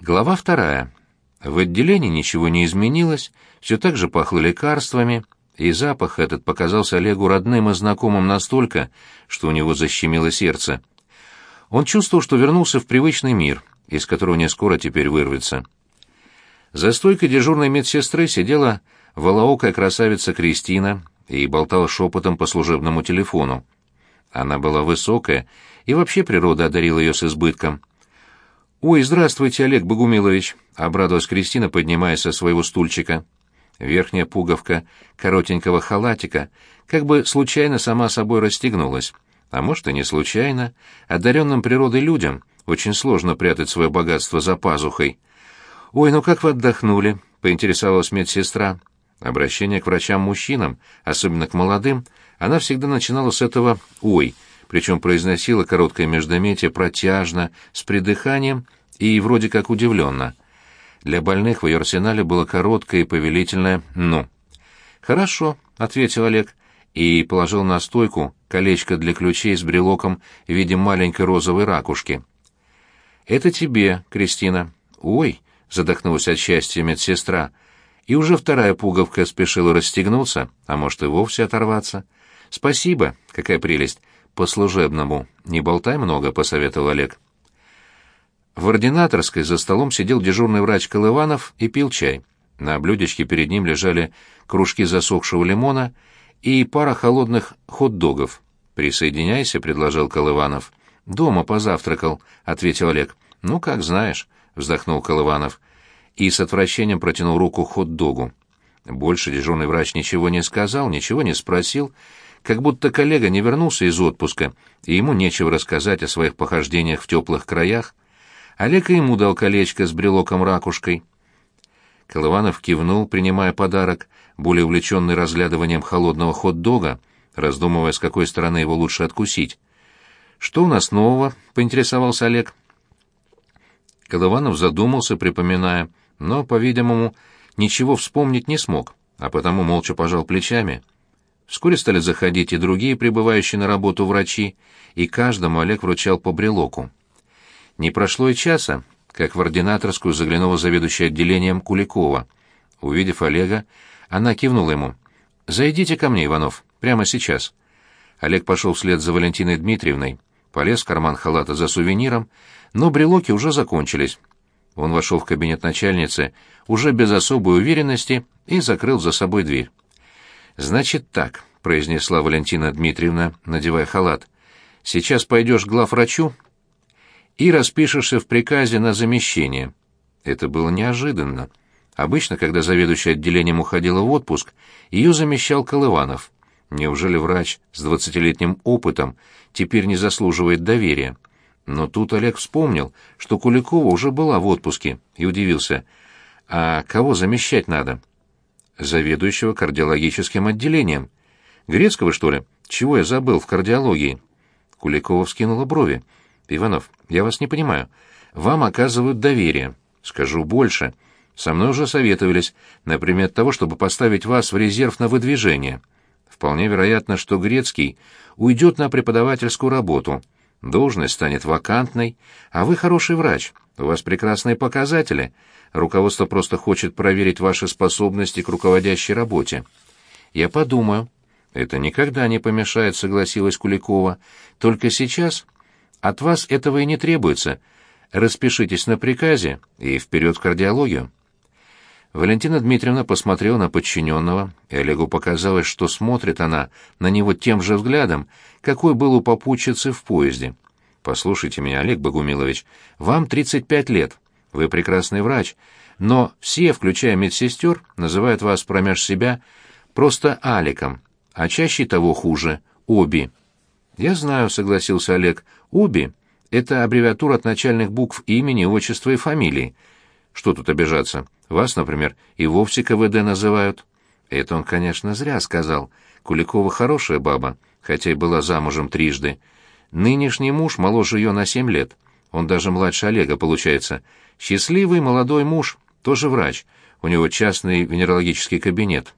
Глава вторая. В отделении ничего не изменилось, все так же пахло лекарствами, и запах этот показался Олегу родным и знакомым настолько, что у него защемило сердце. Он чувствовал, что вернулся в привычный мир, из которого не скоро теперь вырвется. За стойкой дежурной медсестры сидела волоокая красавица Кристина и болтала шепотом по служебному телефону. Она была высокая, и вообще природа одарила ее с избытком — «Ой, здравствуйте, Олег Богумилович!» — обрадовалась Кристина, поднимаясь со своего стульчика. Верхняя пуговка коротенького халатика как бы случайно сама собой расстегнулась. А может, и не случайно. Одаренным природой людям очень сложно прятать свое богатство за пазухой. «Ой, ну как вы отдохнули?» — поинтересовалась медсестра. Обращение к врачам-мужчинам, особенно к молодым, она всегда начинала с этого «ой», причем произносила короткое междометие протяжно, с придыханием и вроде как удивленно. Для больных в ее арсенале было короткое и повелительное «ну». «Хорошо», — ответил Олег и положил на стойку колечко для ключей с брелоком в виде маленькой розовой ракушки. «Это тебе, Кристина». «Ой», — задохнулась от счастья медсестра, и уже вторая пуговка спешила расстегнуться, а может и вовсе оторваться. «Спасибо, какая прелесть по-служебному. Не болтай много», — посоветовал Олег. В ординаторской за столом сидел дежурный врач Колыванов и пил чай. На блюдечке перед ним лежали кружки засохшего лимона и пара холодных хот-догов. «Присоединяйся», — предложил Колыванов. «Дома позавтракал», — ответил Олег. «Ну, как знаешь», — вздохнул Колыванов. И с отвращением протянул руку хот-догу. Больше дежурный врач ничего не сказал, ничего не спросил, как будто коллега не вернулся из отпуска, и ему нечего рассказать о своих похождениях в теплых краях. Олег и ему дал колечко с брелоком-ракушкой. Колыванов кивнул, принимая подарок, более увлеченный разглядыванием холодного хот-дога, раздумывая, с какой стороны его лучше откусить. «Что у нас нового?» — поинтересовался Олег. Колыванов задумался, припоминая, но, по-видимому, ничего вспомнить не смог, а потому молча пожал плечами — Вскоре стали заходить и другие прибывающие на работу врачи, и каждому Олег вручал по брелоку. Не прошло и часа, как в ординаторскую заглянула заведующая отделением Куликова. Увидев Олега, она кивнула ему. «Зайдите ко мне, Иванов, прямо сейчас». Олег пошел вслед за Валентиной Дмитриевной, полез в карман халата за сувениром, но брелоки уже закончились. Он вошел в кабинет начальницы уже без особой уверенности и закрыл за собой дверь. «Значит так», — произнесла Валентина Дмитриевна, надевая халат. «Сейчас пойдешь к главврачу и распишешься в приказе на замещение». Это было неожиданно. Обычно, когда заведующая отделением уходила в отпуск, ее замещал Колыванов. Неужели врач с двадцатилетним опытом теперь не заслуживает доверия? Но тут Олег вспомнил, что Куликова уже была в отпуске, и удивился. «А кого замещать надо?» Заведующего кардиологическим отделением. Грецкого, что ли? Чего я забыл в кардиологии? Куликова вскинула брови. Иванов, я вас не понимаю. Вам оказывают доверие. Скажу больше. Со мной уже советовались, например, того, чтобы поставить вас в резерв на выдвижение. Вполне вероятно, что Грецкий уйдет на преподавательскую работу. Должность станет вакантной, а вы хороший врач. У вас прекрасные показатели. Руководство просто хочет проверить ваши способности к руководящей работе. Я подумаю. Это никогда не помешает, согласилась Куликова. Только сейчас от вас этого и не требуется. Распишитесь на приказе и вперед в кардиологию. Валентина Дмитриевна посмотрела на подчиненного, и Олегу показалось, что смотрит она на него тем же взглядом, какой был у попутчицы в поезде. Послушайте меня, Олег Богумилович, вам 35 лет. Вы прекрасный врач, но все, включая медсестер, называют вас промеж себя просто Аликом, а чаще того хуже — Оби. Я знаю, согласился Олег. Оби — это аббревиатура от начальных букв имени, отчества и фамилии. Что тут обижаться? Вас, например, и вовсе КВД называют. Это он, конечно, зря сказал. Куликова хорошая баба, хотя и была замужем трижды. Нынешний муж моложе ее на семь лет. Он даже младше Олега, получается. Счастливый молодой муж, тоже врач. У него частный венерологический кабинет.